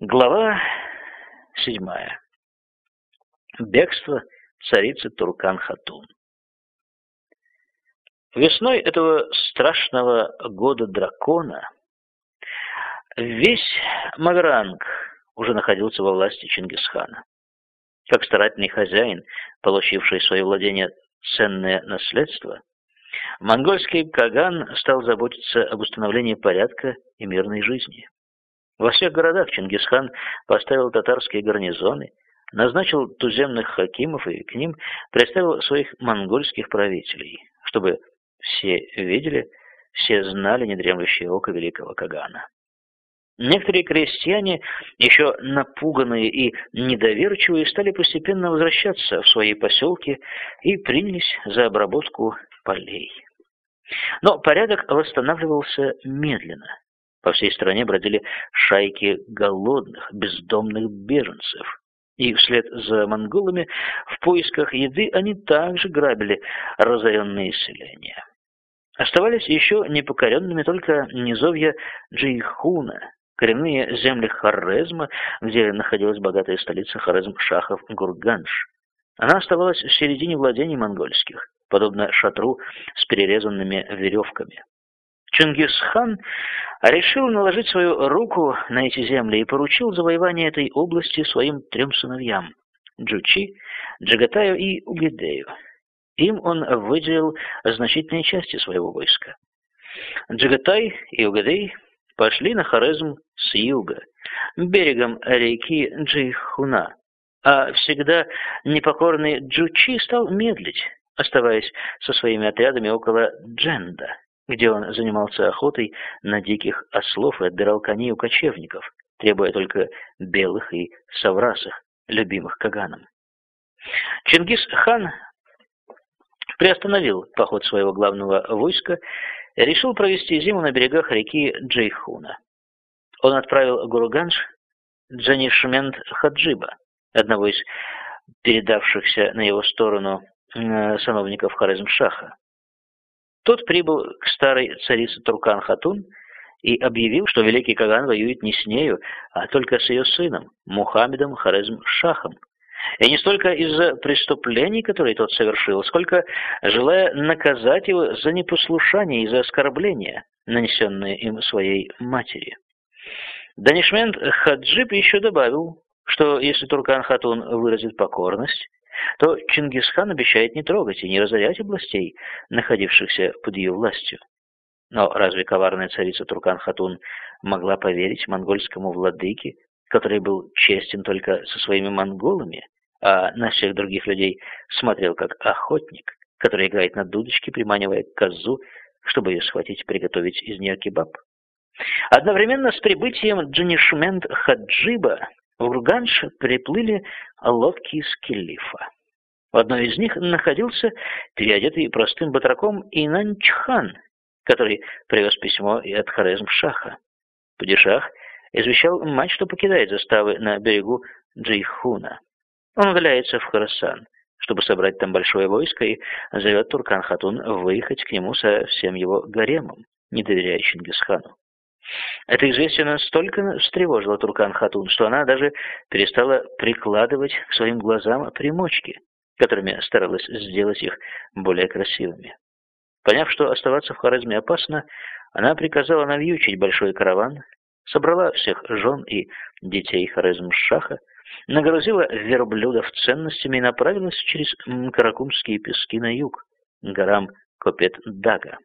Глава седьмая. Бегство царицы Туркан-Хатун. Весной этого страшного года дракона весь Магранг уже находился во власти Чингисхана. Как старательный хозяин, получивший в свое владение ценное наследство, монгольский Каган стал заботиться об установлении порядка и мирной жизни. Во всех городах Чингисхан поставил татарские гарнизоны, назначил туземных хакимов и к ним представил своих монгольских правителей, чтобы все видели, все знали недремлющее око великого Кагана. Некоторые крестьяне, еще напуганные и недоверчивые, стали постепенно возвращаться в свои поселки и принялись за обработку полей. Но порядок восстанавливался медленно. По всей стране бродили шайки голодных, бездомных беженцев. И вслед за монголами в поисках еды они также грабили разоренные селения. Оставались еще непокоренными только низовья Джейхуна, коренные земли Хорезма, где находилась богатая столица Хорезм-Шахов Гурганш. Она оставалась в середине владений монгольских, подобно шатру с перерезанными веревками. Чингисхан решил наложить свою руку на эти земли и поручил завоевание этой области своим трем сыновьям – Джучи, Джагатаю и Угидею. Им он выделил значительные части своего войска. Джагатай и Угадей пошли на Хорезм с юга, берегом реки Джейхуна, а всегда непокорный Джучи стал медлить, оставаясь со своими отрядами около Дженда где он занимался охотой на диких ослов и отбирал коней у кочевников, требуя только белых и саврасых, любимых Каганом. Чингис-хан приостановил поход своего главного войска и решил провести зиму на берегах реки Джейхуна. Он отправил Гуруганж Джанишмент Хаджиба, одного из передавшихся на его сторону э, сановников Хорезм-Шаха. Тот прибыл к старой царице Туркан-Хатун и объявил, что великий Каган воюет не с нею, а только с ее сыном, Мухаммедом Хорезм-Шахом. И не столько из-за преступлений, которые тот совершил, сколько желая наказать его за непослушание и за оскорбления, нанесенные им своей матери. Данишмент Хаджиб еще добавил, что если Туркан-Хатун выразит покорность, то Чингисхан обещает не трогать и не разорять областей, находившихся под ее властью. Но разве коварная царица Туркан-Хатун могла поверить монгольскому владыке, который был честен только со своими монголами, а на всех других людей смотрел как охотник, который играет на дудочке, приманивая козу, чтобы ее схватить и приготовить из нее кебаб? Одновременно с прибытием Джанишмент Хаджиба в Урганш приплыли лодки из Килифа. В одной из них находился переодетый простым батраком Инанчхан, который привез письмо от Хорезм-Шаха. Падишах извещал мать, что покидает заставы на берегу Джейхуна. Он удаляется в Хорасан, чтобы собрать там большое войско, и зовет Туркан-Хатун выехать к нему со всем его гаремом, не доверяя Чингисхану. Это известие настолько встревожило Туркан-Хатун, что она даже перестала прикладывать к своим глазам примочки, которыми старалась сделать их более красивыми. Поняв, что оставаться в Хорезме опасно, она приказала навьючить большой караван, собрала всех жен и детей Хорезм-Шаха, нагрузила верблюдов ценностями и направилась через Каракумские пески на юг, горам Копет-Дага.